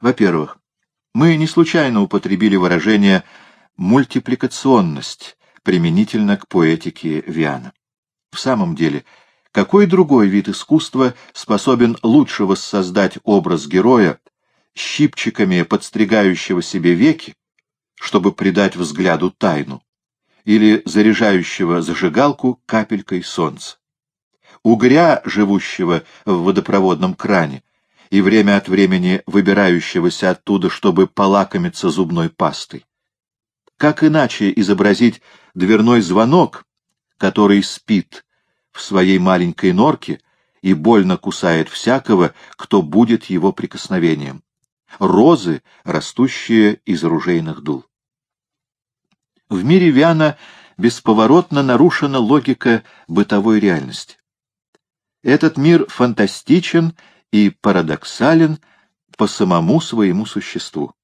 Во-первых, мы не случайно употребили выражение «мультипликационность» применительно к поэтике Виана. В самом деле, какой другой вид искусства способен лучше воссоздать образ героя, щипчиками подстригающего себе веки, чтобы придать взгляду тайну, или заряжающего зажигалку капелькой солнца? Угря, живущего в водопроводном кране, и время от времени выбирающегося оттуда, чтобы полакомиться зубной пастой. Как иначе изобразить дверной звонок, который спит в своей маленькой норке и больно кусает всякого, кто будет его прикосновением? Розы, растущие из ружейных дул. В мире Виана бесповоротно нарушена логика бытовой реальности. Этот мир фантастичен и парадоксален по самому своему существу.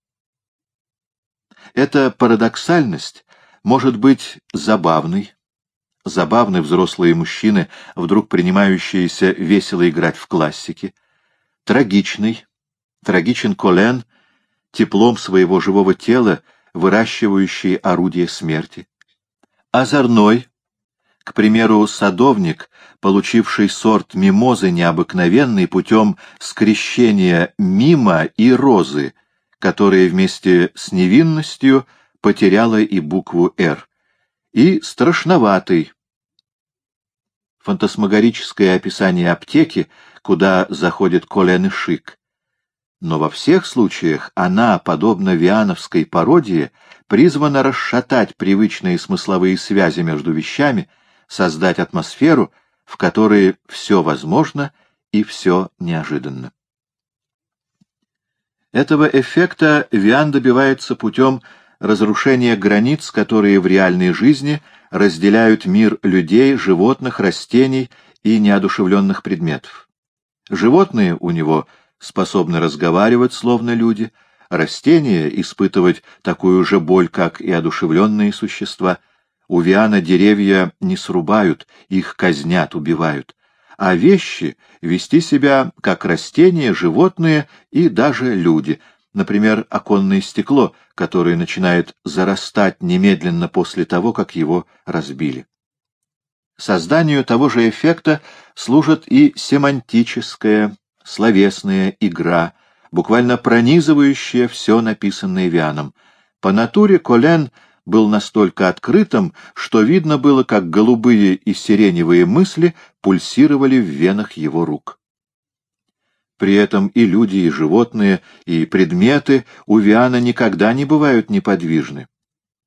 Эта парадоксальность может быть забавной, забавны взрослые мужчины, вдруг принимающиеся весело играть в классике, трагичный, трагичен Колен, теплом своего живого тела, выращивающий орудие смерти, озорной, к примеру, садовник, получивший сорт мимозы необыкновенный путем скрещения мима и розы, которая вместе с невинностью потеряла и букву «Р», и страшноватый. Фантасмагорическое описание аптеки, куда заходит Колен и Шик. Но во всех случаях она, подобно виановской пародии, призвана расшатать привычные смысловые связи между вещами — создать атмосферу, в которой все возможно и все неожиданно. Этого эффекта Виан добивается путем разрушения границ, которые в реальной жизни разделяют мир людей, животных, растений и неодушевленных предметов. Животные у него способны разговаривать, словно люди, растения — испытывать такую же боль, как и одушевленные существа — у Виана деревья не срубают, их казнят, убивают, а вещи вести себя как растения, животные и даже люди, например, оконное стекло, которое начинает зарастать немедленно после того, как его разбили. Созданию того же эффекта служит и семантическая, словесная игра, буквально пронизывающая все написанное Вианом. По натуре Колен — был настолько открытым, что видно было, как голубые и сиреневые мысли пульсировали в венах его рук. При этом и люди, и животные, и предметы у Виана никогда не бывают неподвижны,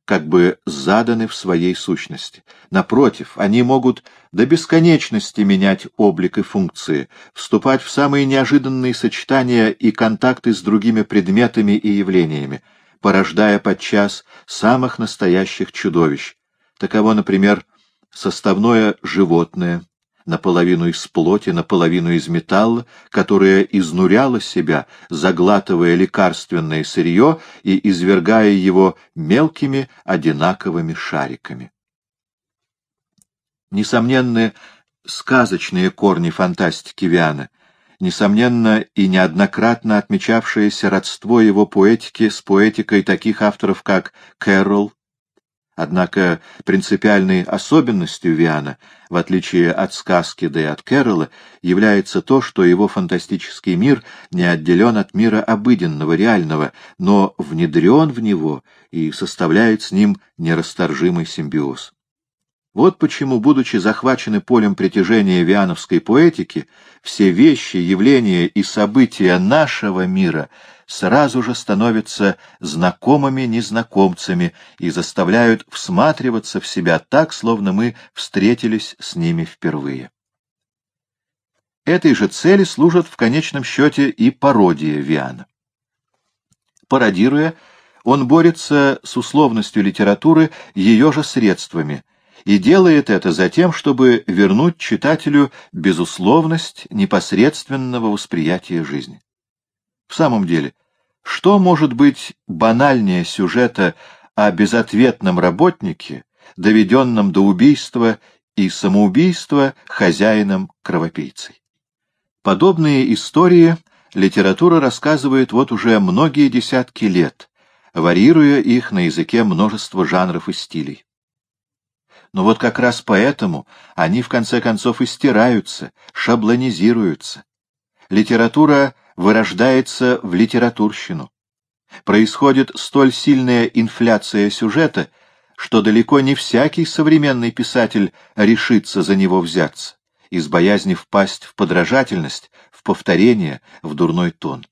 как бы заданы в своей сущности. Напротив, они могут до бесконечности менять облик и функции, вступать в самые неожиданные сочетания и контакты с другими предметами и явлениями — порождая подчас самых настоящих чудовищ. Таково, например, составное животное, наполовину из плоти, наполовину из металла, которое изнуряло себя, заглатывая лекарственное сырье и извергая его мелкими одинаковыми шариками. Несомненны сказочные корни фантастики Виана, несомненно, и неоднократно отмечавшееся родство его поэтики с поэтикой таких авторов, как Кэрролл. Однако принципиальной особенностью Виана, в отличие от сказки да и от Кэрролла, является то, что его фантастический мир не отделен от мира обыденного, реального, но внедрен в него и составляет с ним нерасторжимый симбиоз. Вот почему, будучи захвачены полем притяжения виановской поэтики, все вещи, явления и события нашего мира сразу же становятся знакомыми незнакомцами и заставляют всматриваться в себя так, словно мы встретились с ними впервые. Этой же цели служат в конечном счете и пародия Виана. Пародируя, он борется с условностью литературы ее же средствами — и делает это за тем, чтобы вернуть читателю безусловность непосредственного восприятия жизни. В самом деле, что может быть банальнее сюжета о безответном работнике, доведенном до убийства и самоубийства хозяином-кровопийцей? Подобные истории литература рассказывает вот уже многие десятки лет, варьируя их на языке множества жанров и стилей. Но вот как раз поэтому они в конце концов и стираются, шаблонизируются. Литература вырождается в литературщину. Происходит столь сильная инфляция сюжета, что далеко не всякий современный писатель решится за него взяться, из боязни впасть в подражательность, в повторение, в дурной тон.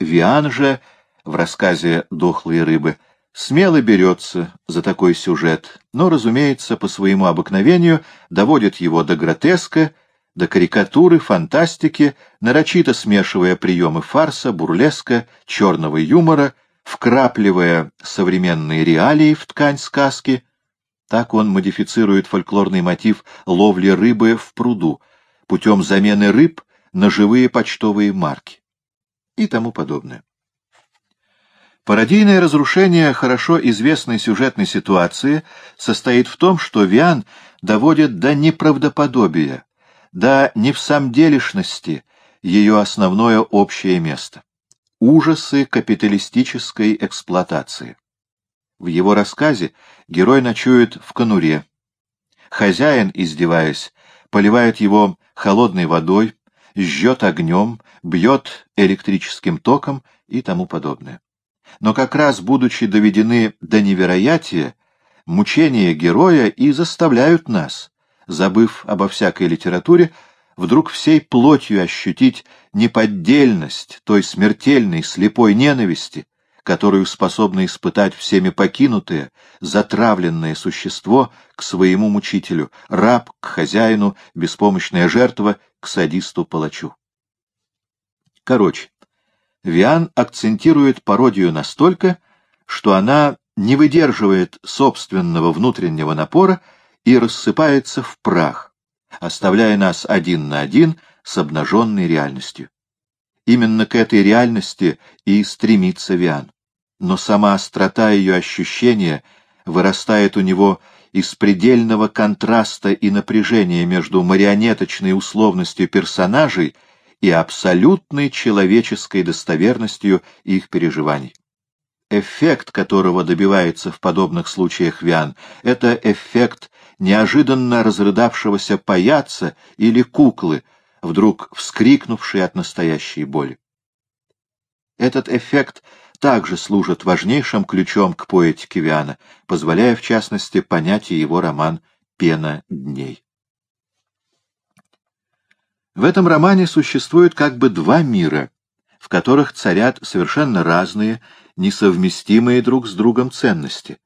Виан же в рассказе «Дохлые рыбы» смело берется за такой сюжет, но, разумеется, по своему обыкновению доводит его до гротеска, до карикатуры, фантастики, нарочито смешивая приемы фарса, бурлеска, черного юмора, вкрапливая современные реалии в ткань сказки. Так он модифицирует фольклорный мотив ловли рыбы в пруду путем замены рыб на живые почтовые марки и тому подобное. Пародийное разрушение хорошо известной сюжетной ситуации состоит в том, что Виан доводит до неправдоподобия, до невсамделишности ее основное общее место — ужасы капиталистической эксплуатации. В его рассказе герой ночует в конуре. Хозяин, издеваясь, поливает его холодной водой, жжет огнем, бьет электрическим током и тому подобное. Но как раз будучи доведены до невероятия, мучения героя и заставляют нас, забыв обо всякой литературе, вдруг всей плотью ощутить неподдельность той смертельной слепой ненависти, которую способно испытать всеми покинутое, затравленное существо к своему мучителю, раб к хозяину, беспомощная жертва к садисту-палачу. Короче, Виан акцентирует пародию настолько, что она не выдерживает собственного внутреннего напора и рассыпается в прах, оставляя нас один на один с обнаженной реальностью. Именно к этой реальности и стремится Виан. Но сама острота ее ощущения вырастает у него из предельного контраста и напряжения между марионеточной условностью персонажей и абсолютной человеческой достоверностью их переживаний. Эффект, которого добивается в подобных случаях Виан, это эффект неожиданно разрыдавшегося паяца или куклы, вдруг вскрикнувшей от настоящей боли. Этот эффект также служит важнейшим ключом к поэтике Виана, позволяя, в частности, понять его роман «Пена дней». В этом романе существует как бы два мира, в которых царят совершенно разные, несовместимые друг с другом ценности.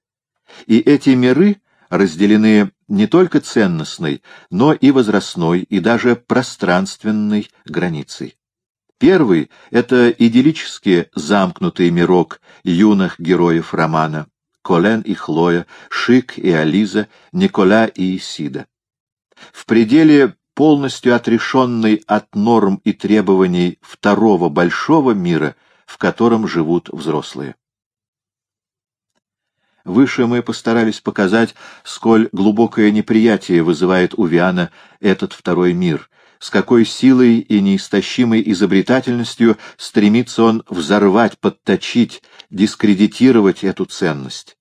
И эти миры разделены не только ценностной, но и возрастной, и даже пространственной границей. Первый — это идиллически замкнутый мирок юных героев романа Колен и Хлоя, Шик и Ализа, Никола и Исида. В пределе полностью отрешенный от норм и требований второго большого мира, в котором живут взрослые. Выше мы постарались показать, сколь глубокое неприятие вызывает у Виана этот второй мир, с какой силой и неистощимой изобретательностью стремится он взорвать, подточить, дискредитировать эту ценность.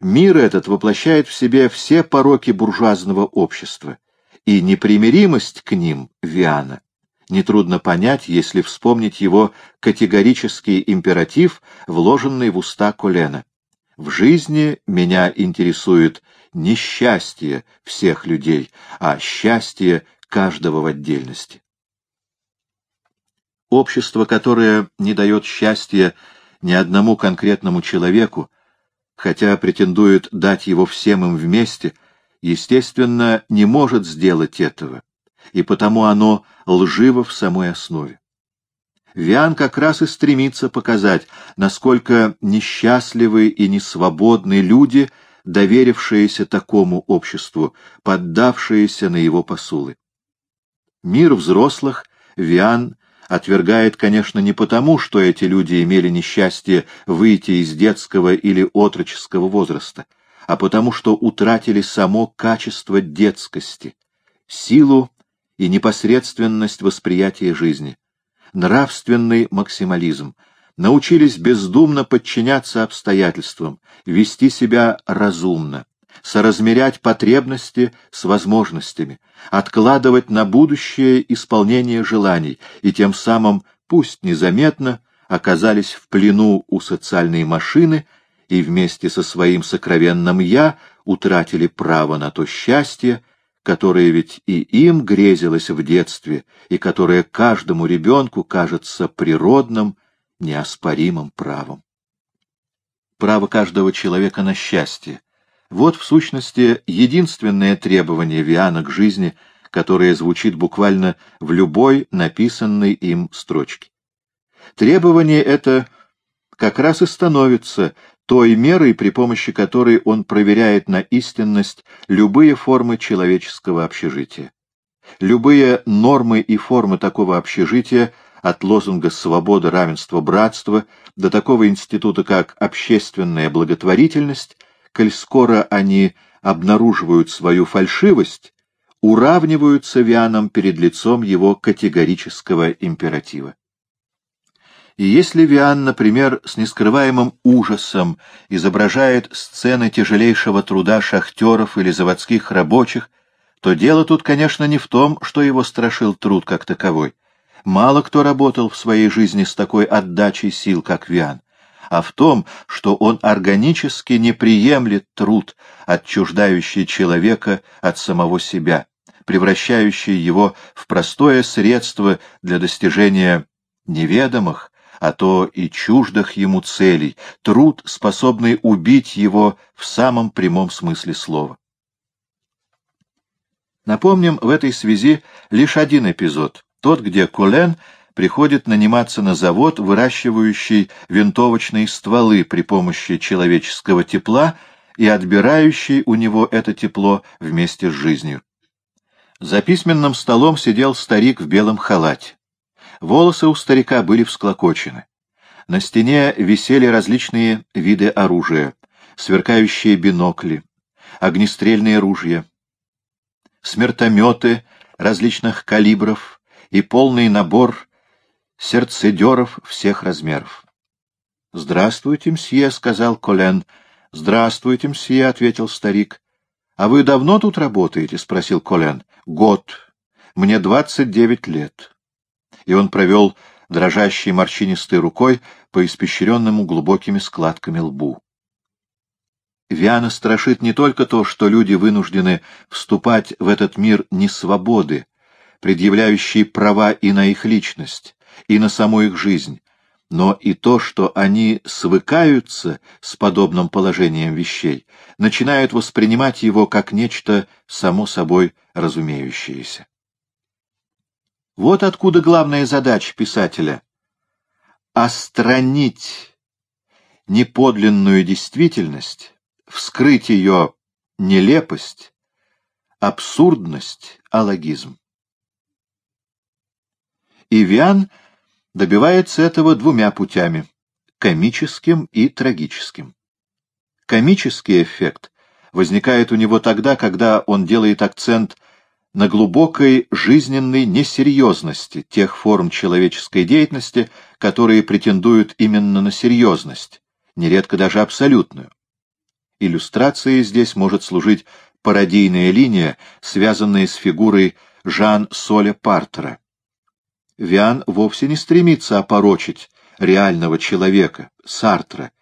Мир этот воплощает в себе все пороки буржуазного общества и непримиримость к ним Виана нетрудно понять, если вспомнить его категорический императив, вложенный в уста Колена. В жизни меня интересует не счастье всех людей, а счастье каждого в отдельности. Общество, которое не дает счастья ни одному конкретному человеку, хотя претендует дать его всем им вместе, естественно, не может сделать этого, и потому оно лживо в самой основе. Виан как раз и стремится показать, насколько несчастливы и несвободны люди, доверившиеся такому обществу, поддавшиеся на его посулы. Мир взрослых Виан отвергает, конечно, не потому, что эти люди имели несчастье выйти из детского или отроческого возраста, а потому что утратили само качество детскости, силу и непосредственность восприятия жизни, нравственный максимализм, научились бездумно подчиняться обстоятельствам, вести себя разумно, соразмерять потребности с возможностями, откладывать на будущее исполнение желаний и тем самым, пусть незаметно, оказались в плену у социальной машины и вместе со своим сокровенным «я» утратили право на то счастье, которое ведь и им грезилось в детстве, и которое каждому ребенку кажется природным, неоспоримым правом. Право каждого человека на счастье — вот, в сущности, единственное требование Виана к жизни, которое звучит буквально в любой написанной им строчке. Требование это как раз и становится той мерой, при помощи которой он проверяет на истинность любые формы человеческого общежития. Любые нормы и формы такого общежития, от лозунга «свобода, равенство, братство» до такого института, как общественная благотворительность, коль скоро они обнаруживают свою фальшивость, уравниваются Вианом перед лицом его категорического императива. И если Виан, например, с нескрываемым ужасом изображает сцены тяжелейшего труда шахтеров или заводских рабочих, то дело тут, конечно, не в том, что его страшил труд как таковой. Мало кто работал в своей жизни с такой отдачей сил, как Виан, а в том, что он органически не приемлет труд, отчуждающий человека от самого себя, превращающий его в простое средство для достижения неведомых, а то и чуждых ему целей, труд, способный убить его в самом прямом смысле слова. Напомним в этой связи лишь один эпизод, тот, где Колен приходит наниматься на завод, выращивающий винтовочные стволы при помощи человеческого тепла и отбирающий у него это тепло вместе с жизнью. За письменным столом сидел старик в белом халате. Волосы у старика были всклокочены. На стене висели различные виды оружия, сверкающие бинокли, огнестрельные ружья, смертометы различных калибров и полный набор сердцедеров всех размеров. — Здравствуйте, мсье, — сказал Колен. — Здравствуйте, мсье, — ответил старик. — А вы давно тут работаете? — спросил Колен. — Год. Мне двадцать девять лет и он провел дрожащей морщинистой рукой по испещренному глубокими складками лбу. Виана страшит не только то, что люди вынуждены вступать в этот мир несвободы, предъявляющие права и на их личность, и на саму их жизнь, но и то, что они свыкаются с подобным положением вещей, начинают воспринимать его как нечто само собой разумеющееся. Вот откуда главная задача писателя — остранить неподлинную действительность, вскрыть ее нелепость, абсурдность, алогизм. И Виан добивается этого двумя путями — комическим и трагическим. Комический эффект возникает у него тогда, когда он делает акцент на глубокой жизненной несерьезности тех форм человеческой деятельности, которые претендуют именно на серьезность, нередко даже абсолютную. Иллюстрацией здесь может служить пародийная линия, связанная с фигурой Жан-Соля Партера. Виан вовсе не стремится опорочить реального человека, Сартра,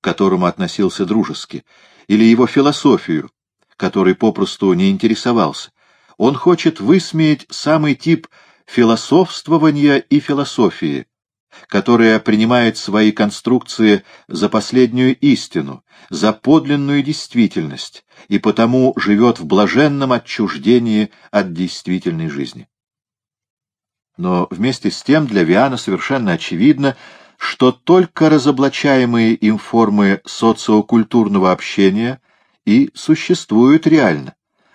к которому относился дружески, или его философию, которой попросту не интересовался. Он хочет высмеять самый тип философствования и философии, которая принимает свои конструкции за последнюю истину, за подлинную действительность, и потому живет в блаженном отчуждении от действительной жизни. Но вместе с тем для Виана совершенно очевидно, что только разоблачаемые им формы социокультурного общения и существуют реально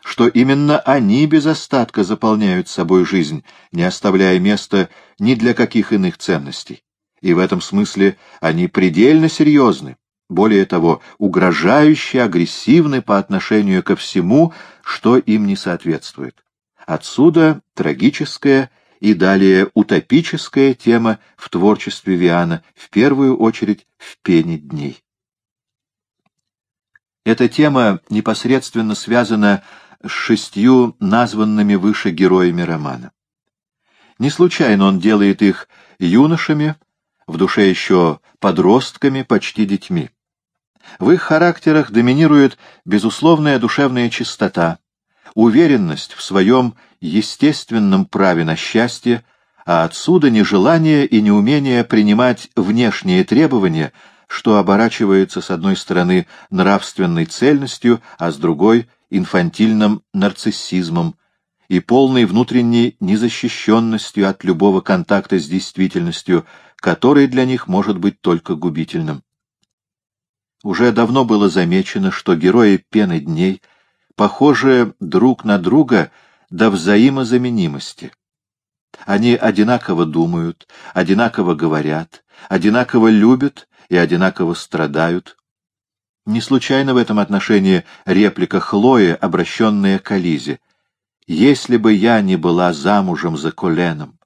что именно они без остатка заполняют собой жизнь, не оставляя места ни для каких иных ценностей. И в этом смысле они предельно серьезны, более того, угрожающе агрессивны по отношению ко всему, что им не соответствует. Отсюда трагическое и далее утопическая тема в творчестве Виана, в первую очередь в «Пене дней». Эта тема непосредственно связана с шестью названными выше героями романа. Не случайно он делает их юношами, в душе еще подростками, почти детьми. В их характерах доминирует безусловная душевная чистота, уверенность в своем естественном праве на счастье, а отсюда нежелание и неумение принимать внешние требования, что оборачивается с одной стороны нравственной цельностью, а с другой — инфантильным нарциссизмом и полной внутренней незащищенностью от любого контакта с действительностью, который для них может быть только губительным. Уже давно было замечено, что герои «Пены дней» похожи друг на друга до взаимозаменимости. Они одинаково думают, одинаково говорят, одинаково любят и одинаково страдают. Не случайно в этом отношении реплика Хлои, обращенная к Ализе. «Если бы я не была замужем за Коленом,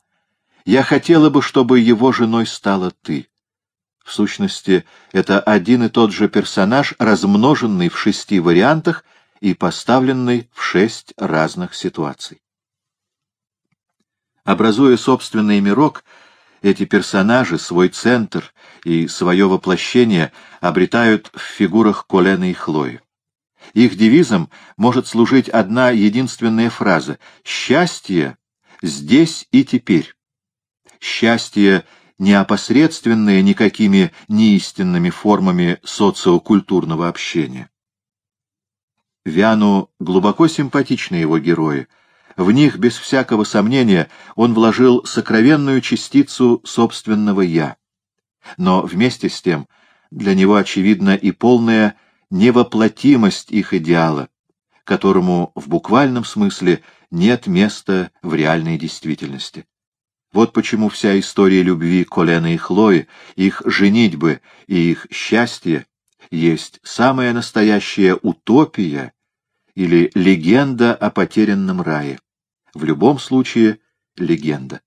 я хотела бы, чтобы его женой стала ты». В сущности, это один и тот же персонаж, размноженный в шести вариантах и поставленный в шесть разных ситуаций. Образуя собственный мирок, эти персонажи свой центр и свое воплощение обретают в фигурах Колена и Хлои. Их девизом может служить одна единственная фраза «Счастье здесь и теперь». Счастье не опосредственное никакими неистинными формами социокультурного общения. Вяну глубоко симпатичны его герои. В них, без всякого сомнения, он вложил сокровенную частицу собственного «я». Но вместе с тем для него очевидна и полная невоплотимость их идеала, которому в буквальном смысле нет места в реальной действительности. Вот почему вся история любви Колена и Хлои, их женитьбы и их счастье есть самая настоящая утопия или легенда о потерянном рае. В любом случае, легенда.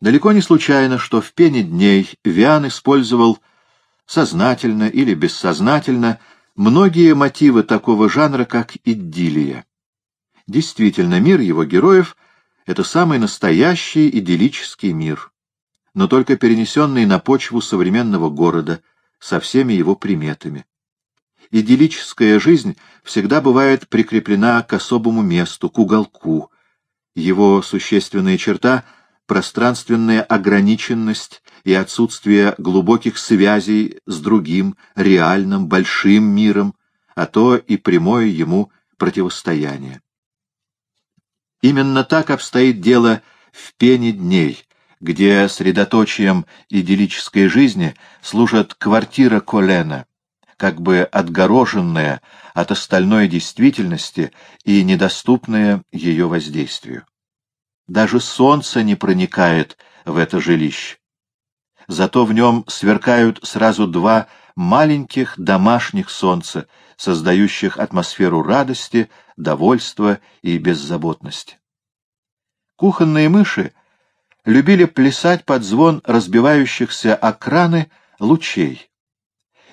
Далеко не случайно, что в «Пене дней» Виан использовал сознательно или бессознательно многие мотивы такого жанра, как идиллия. Действительно, мир его героев — это самый настоящий идиллический мир но только перенесенный на почву современного города, со всеми его приметами. Идиллическая жизнь всегда бывает прикреплена к особому месту, к уголку. Его существенная черта — пространственная ограниченность и отсутствие глубоких связей с другим, реальным, большим миром, а то и прямое ему противостояние. Именно так обстоит дело в пене дней, где средоточием идиллической жизни служит квартира Колена, как бы отгороженная от остальной действительности и недоступная ее воздействию. Даже солнце не проникает в это жилище. Зато в нем сверкают сразу два маленьких домашних солнца, создающих атмосферу радости, довольства и беззаботности. Кухонные мыши любили плясать под звон разбивающихся о краны лучей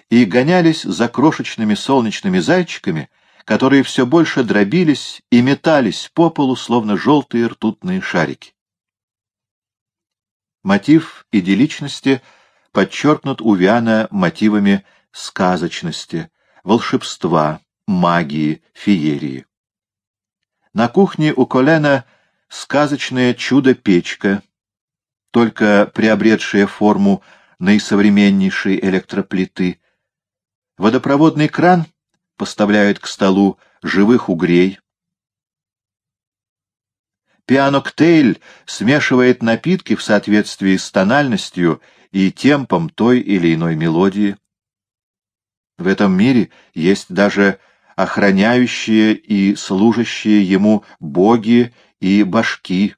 и гонялись за крошечными солнечными зайчиками, которые все больше дробились и метались по полу, словно желтые ртутные шарики. Мотив идилличности подчеркнут у Виана мотивами сказочности, волшебства, магии, феерии. На кухне у Колена сказочное чудо-печка, только приобретшая форму наисовременнейшей электроплиты. Водопроводный кран поставляет к столу живых угрей. Пианоктейль смешивает напитки в соответствии с тональностью и темпом той или иной мелодии. В этом мире есть даже охраняющие и служащие ему боги и башки,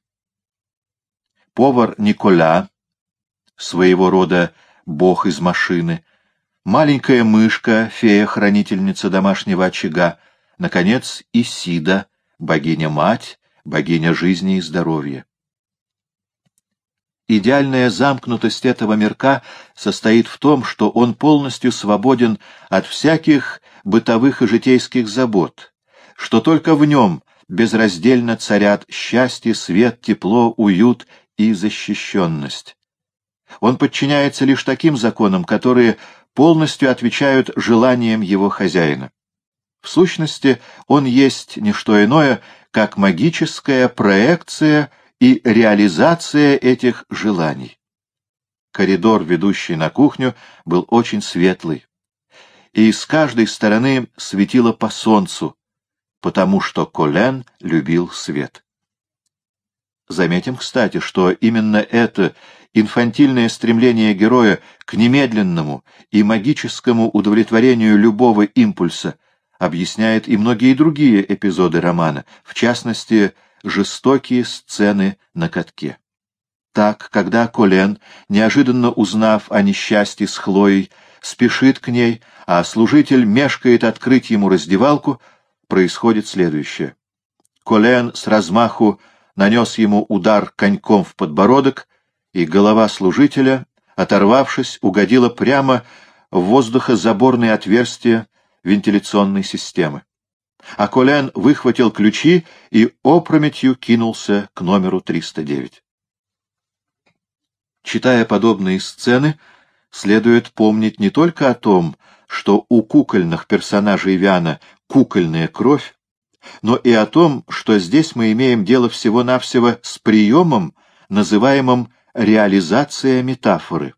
повар Николя, своего рода бог из машины, маленькая мышка, фея-хранительница домашнего очага, наконец, Исида, богиня-мать, богиня жизни и здоровья. Идеальная замкнутость этого мирка состоит в том, что он полностью свободен от всяких бытовых и житейских забот, что только в нем безраздельно царят счастье, свет, тепло, уют и защищенность. Он подчиняется лишь таким законам, которые полностью отвечают желаниям его хозяина. В сущности, он есть не что иное, как магическая проекция и реализация этих желаний. Коридор, ведущий на кухню, был очень светлый, и с каждой стороны светило по солнцу, потому что Колен любил свет. Заметим, кстати, что именно это инфантильное стремление героя к немедленному и магическому удовлетворению любого импульса объясняет и многие другие эпизоды романа, в частности, жестокие сцены на катке. Так, когда Колен, неожиданно узнав о несчастье с Хлоей, спешит к ней, а служитель мешкает открыть ему раздевалку, происходит следующее. Колен с размаху нанес ему удар коньком в подбородок, и голова служителя, оторвавшись, угодила прямо в воздухозаборное отверстие вентиляционной системы. А Колен выхватил ключи и опрометью кинулся к номеру 309. Читая подобные сцены, следует помнить не только о том, что у кукольных персонажей Виана кукольная кровь, но и о том, что здесь мы имеем дело всего-навсего с приемом, называемым реализация метафоры.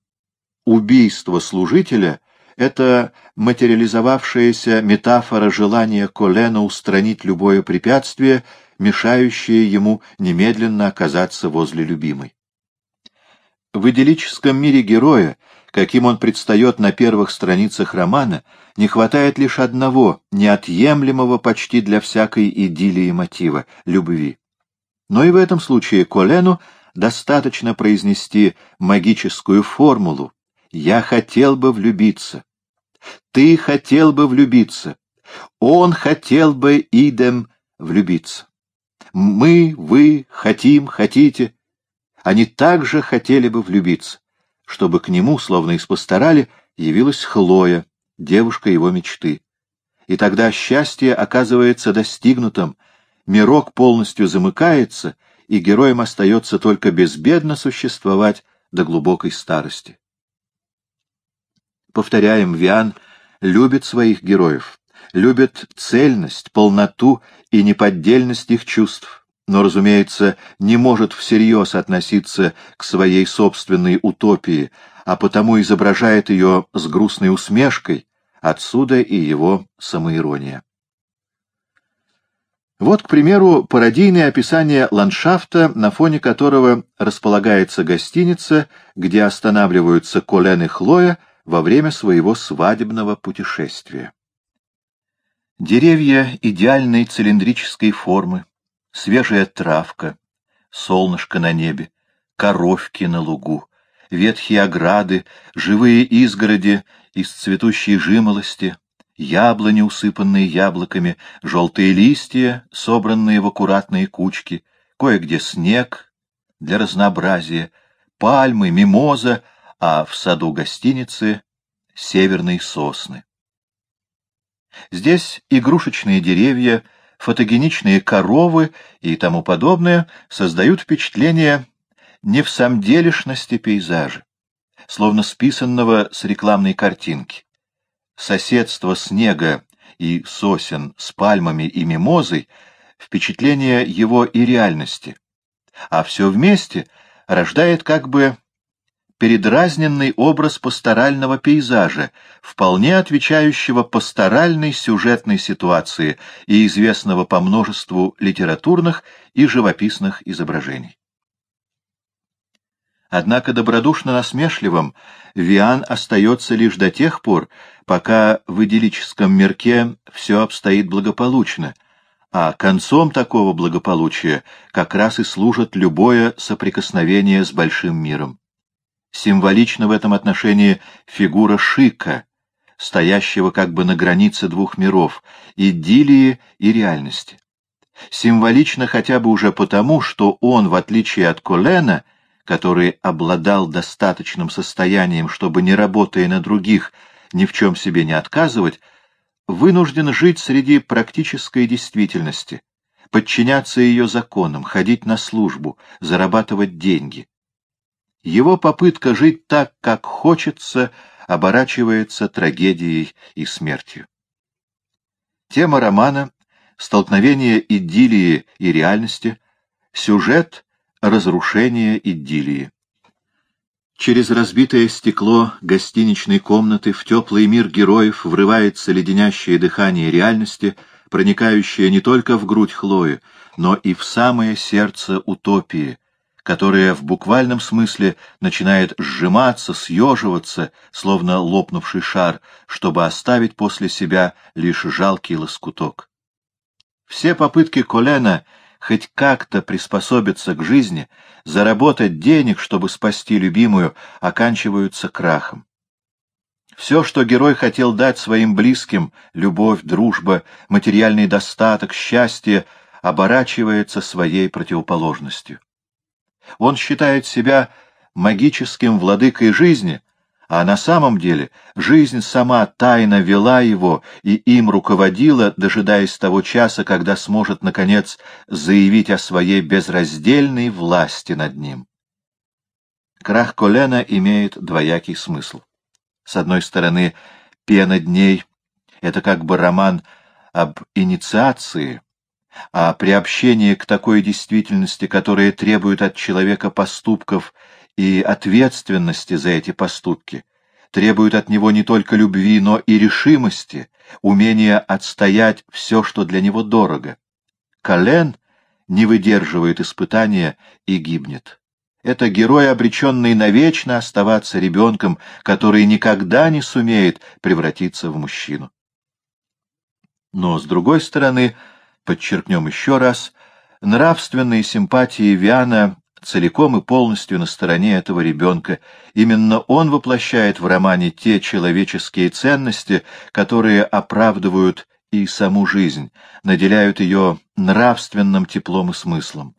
Убийство служителя — это материализовавшаяся метафора желания Колена устранить любое препятствие, мешающее ему немедленно оказаться возле любимой. В идиллическом мире героя, каким он предстает на первых страницах романа, не хватает лишь одного, неотъемлемого почти для всякой идиллии мотива — любви. Но и в этом случае Колену достаточно произнести магическую формулу «Я хотел бы влюбиться». Ты хотел бы влюбиться. Он хотел бы идем влюбиться. Мы, вы, хотим, хотите. Они также хотели бы влюбиться, чтобы к нему, словно из постарали, явилась Хлоя, девушка его мечты. И тогда счастье оказывается достигнутым, мирок полностью замыкается — и героям остается только безбедно существовать до глубокой старости. Повторяем, Виан любит своих героев, любит цельность, полноту и неподдельность их чувств, но, разумеется, не может всерьез относиться к своей собственной утопии, а потому изображает ее с грустной усмешкой, отсюда и его самоирония. Вот, к примеру, пародийное описание ландшафта, на фоне которого располагается гостиница, где останавливаются Колен и Хлоя во время своего свадебного путешествия. Деревья идеальной цилиндрической формы, свежая травка, солнышко на небе, коровки на лугу, ветхие ограды, живые изгороди из цветущей жимолости, яблони, усыпанные яблоками, желтые листья, собранные в аккуратные кучки, кое-где снег для разнообразия, пальмы, мимоза, а в саду гостиницы — северные сосны. Здесь игрушечные деревья, фотогеничные коровы и тому подобное создают впечатление не в самделишности пейзажа, словно списанного с рекламной картинки соседство снега и сосен с пальмами и мимозой — впечатление его и реальности, а все вместе рождает как бы передразненный образ пасторального пейзажа, вполне отвечающего пасторальной сюжетной ситуации и известного по множеству литературных и живописных изображений. Однако добродушно насмешливым Виан остается лишь до тех пор, пока в идиллическом мирке все обстоит благополучно, а концом такого благополучия как раз и служит любое соприкосновение с большим миром. Символична в этом отношении фигура Шика, стоящего как бы на границе двух миров — идиллии и реальности. символично хотя бы уже потому, что он, в отличие от Колена, который обладал достаточным состоянием, чтобы, не работая на других, ни в чем себе не отказывать, вынужден жить среди практической действительности, подчиняться ее законам, ходить на службу, зарабатывать деньги. Его попытка жить так, как хочется, оборачивается трагедией и смертью. Тема романа — столкновение идиллии и реальности, сюжет — разрушение идиллии. Через разбитое стекло гостиничной комнаты в теплый мир героев врывается леденящее дыхание реальности, проникающее не только в грудь Хлои, но и в самое сердце утопии, которая в буквальном смысле начинает сжиматься, съеживаться, словно лопнувший шар, чтобы оставить после себя лишь жалкий лоскуток. Все попытки Колена хоть как-то приспособиться к жизни, заработать денег, чтобы спасти любимую, оканчиваются крахом. Все, что герой хотел дать своим близким — любовь, дружба, материальный достаток, счастье — оборачивается своей противоположностью. Он считает себя магическим владыкой жизни, а на самом деле жизнь сама тайно вела его и им руководила, дожидаясь того часа, когда сможет, наконец, заявить о своей безраздельной власти над ним. Крах Колена имеет двоякий смысл. С одной стороны, «Пена дней» — это как бы роман об инициации, а приобщение к такой действительности, которая требует от человека поступков и ответственности за эти поступки, требует от него не только любви, но и решимости, умения отстоять все, что для него дорого. Кален не выдерживает испытания и гибнет. Это герой, обреченный навечно оставаться ребенком, который никогда не сумеет превратиться в мужчину. Но, с другой стороны, подчеркнем еще раз, нравственные симпатии Виана целиком и полностью на стороне этого ребенка. Именно он воплощает в романе те человеческие ценности, которые оправдывают и саму жизнь, наделяют ее нравственным теплом и смыслом.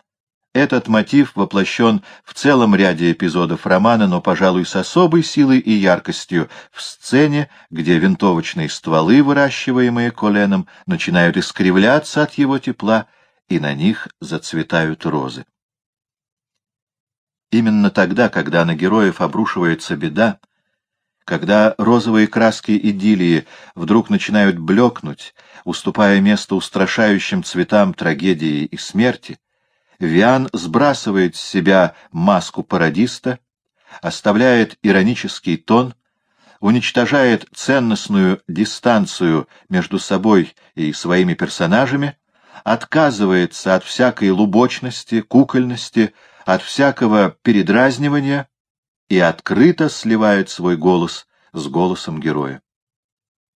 Этот мотив воплощен в целом ряде эпизодов романа, но, пожалуй, с особой силой и яркостью в сцене, где винтовочные стволы, выращиваемые Коленом, начинают искривляться от его тепла, и на них зацветают розы. Именно тогда, когда на героев обрушивается беда, когда розовые краски идиллии вдруг начинают блекнуть, уступая место устрашающим цветам трагедии и смерти, Виан сбрасывает с себя маску пародиста, оставляет иронический тон, уничтожает ценностную дистанцию между собой и своими персонажами, отказывается от всякой лубочности, кукольности, от всякого передразнивания и открыто сливает свой голос с голосом героя.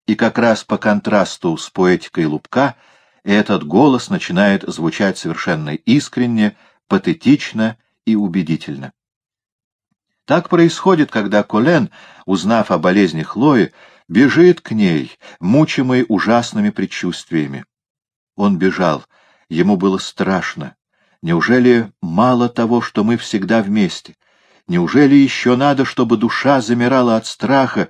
И как раз по контрасту с поэтикой Лубка — этот голос начинает звучать совершенно искренне, патетично и убедительно. Так происходит, когда Колен, узнав о болезни Хлои, бежит к ней, мучимый ужасными предчувствиями. Он бежал, ему было страшно. Неужели мало того, что мы всегда вместе? Неужели еще надо, чтобы душа замирала от страха,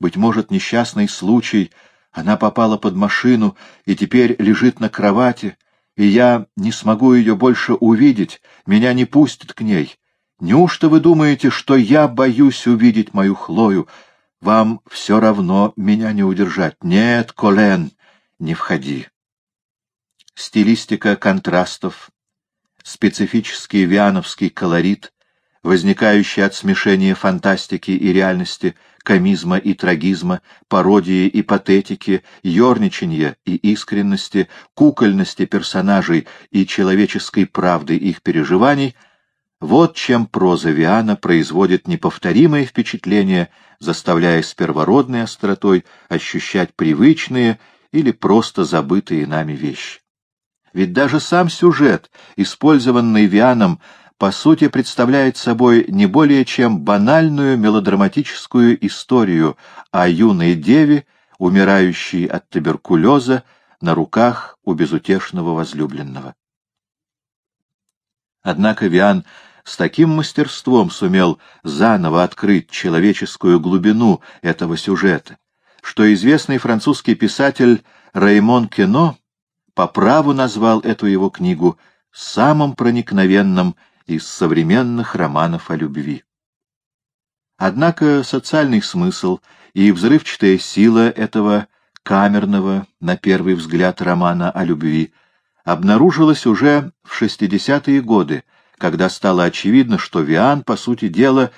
быть может, несчастный случай — она попала под машину и теперь лежит на кровати, и я не смогу ее больше увидеть, меня не пустят к ней. Неужто вы думаете, что я боюсь увидеть мою Хлою? Вам все равно меня не удержать. Нет, Колен, не входи. Стилистика контрастов, специфический виановский колорит, возникающий от смешения фантастики и реальности, комизма и трагизма, пародии и патетики, ерничанья и искренности, кукольности персонажей и человеческой правды их переживаний — вот чем проза Виана производит неповторимое впечатление, заставляя с первородной остротой ощущать привычные или просто забытые нами вещи. Ведь даже сам сюжет, использованный Вианом, по сути представляет собой не более чем банальную мелодраматическую историю о юной деве, умирающей от туберкулеза на руках у безутешного возлюбленного. Однако Виан с таким мастерством сумел заново открыть человеческую глубину этого сюжета, что известный французский писатель Раймон Кено по праву назвал эту его книгу самым проникновенным из современных романов о любви. Однако социальный смысл и взрывчатая сила этого камерного, на первый взгляд, романа о любви обнаружилась уже в 60-е годы, когда стало очевидно, что Виан, по сути дела,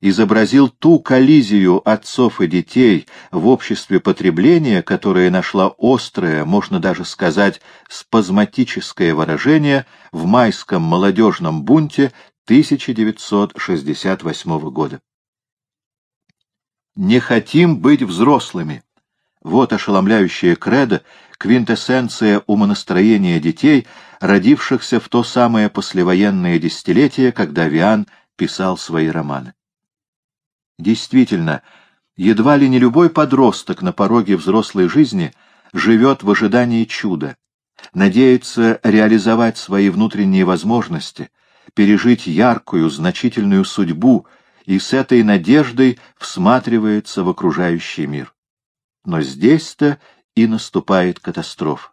изобразил ту коллизию отцов и детей в обществе потребления, которая нашла острое, можно даже сказать, спазматическое выражение в майском молодежном бунте 1968 года. «Не хотим быть взрослыми» — вот ошеломляющая кредо, квинтэссенция умонастроения детей, родившихся в то самое послевоенное десятилетие, когда Виан писал свои романы. Действительно, едва ли не любой подросток на пороге взрослой жизни живет в ожидании чуда, надеется реализовать свои внутренние возможности, пережить яркую, значительную судьбу и с этой надеждой всматривается в окружающий мир. Но здесь-то и наступает катастрофа.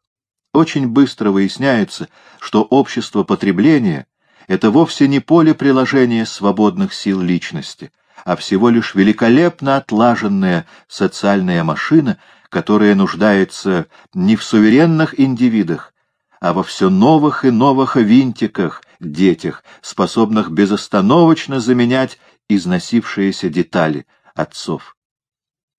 Очень быстро выясняется, что общество потребления — это вовсе не поле приложения свободных сил личности — а всего лишь великолепно отлаженная социальная машина, которая нуждается не в суверенных индивидах, а во все новых и новых винтиках, детях, способных безостановочно заменять износившиеся детали отцов.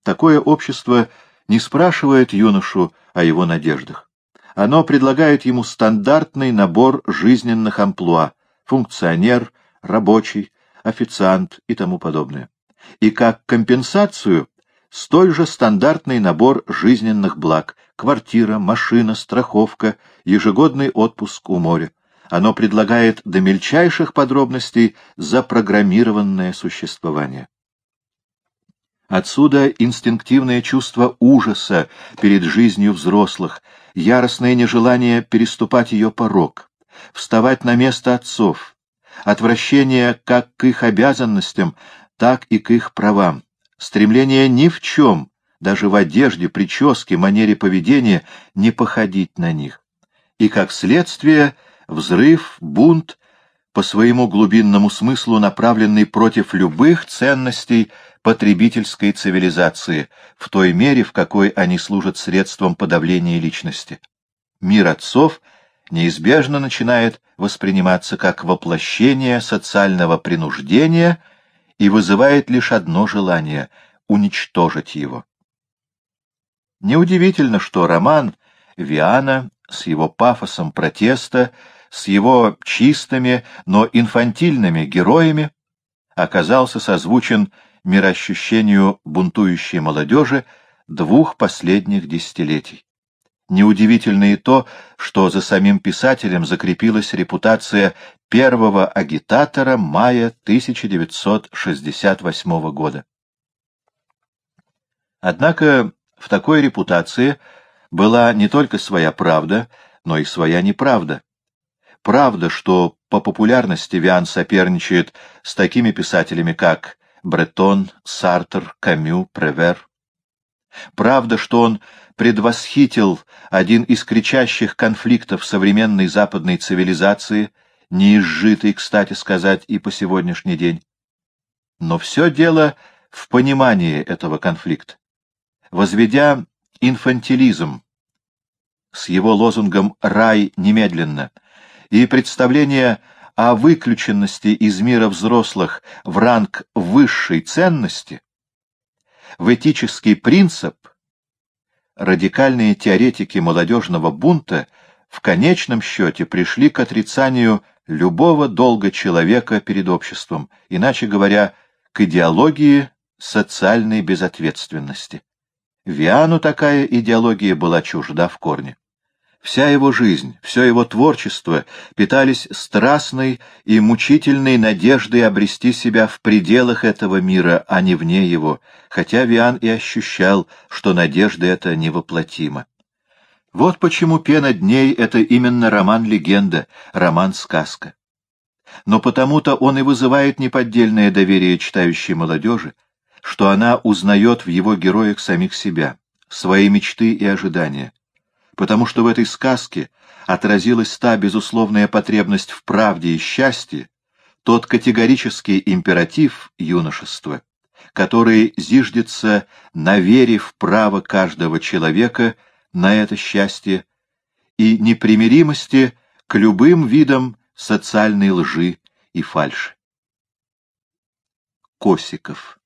Такое общество не спрашивает юношу о его надеждах. Оно предлагает ему стандартный набор жизненных амплуа — функционер, рабочий, официант и тому подобное. И как компенсацию столь же стандартный набор жизненных благ — квартира, машина, страховка, ежегодный отпуск у моря. Оно предлагает до мельчайших подробностей запрограммированное существование. Отсюда инстинктивное чувство ужаса перед жизнью взрослых, яростное нежелание переступать ее порог, вставать на место отцов, отвращение как к их обязанностям, так и к их правам, стремление ни в чем, даже в одежде, прическе, манере поведения, не походить на них. И, как следствие, взрыв, бунт, по своему глубинному смыслу направленный против любых ценностей потребительской цивилизации, в той мере, в какой они служат средством подавления личности. Мир отцов — неизбежно начинает восприниматься как воплощение социального принуждения и вызывает лишь одно желание — уничтожить его. Неудивительно, что роман Виана с его пафосом протеста, с его чистыми, но инфантильными героями оказался созвучен мироощущению бунтующей молодежи двух последних десятилетий. Неудивительно и то, что за самим писателем закрепилась репутация первого агитатора мая 1968 года. Однако в такой репутации была не только своя правда, но и своя неправда. Правда, что по популярности Виан соперничает с такими писателями, как Бретон, Сартер, Камю, Превер. Правда, что он предвосхитил один из кричащих конфликтов современной западной цивилизации, неизжитый, кстати сказать, и по сегодняшний день. Но все дело в понимании этого конфликта. Возведя инфантилизм с его лозунгом «рай немедленно» и представление о выключенности из мира взрослых в ранг высшей ценности, в этический принцип — радикальные теоретики молодежного бунта в конечном счете пришли к отрицанию любого долга человека перед обществом, иначе говоря, к идеологии социальной безответственности. Виану такая идеология была чужда в корне. Вся его жизнь, все его творчество питались страстной и мучительной надеждой обрести себя в пределах этого мира, а не вне его, хотя Виан и ощущал, что надежда эта невоплотима. Вот почему «Пена дней» — это именно роман-легенда, роман-сказка. Но потому-то он и вызывает неподдельное доверие читающей молодежи, что она узнает в его героях самих себя, свои мечты и ожидания. Потому что в этой сказке отразилась та безусловная потребность в правде и счастье, тот категорический императив юношества, который зиждется на вере в право каждого человека на это счастье и непримиримости к любым видам социальной лжи и фальши. Косиков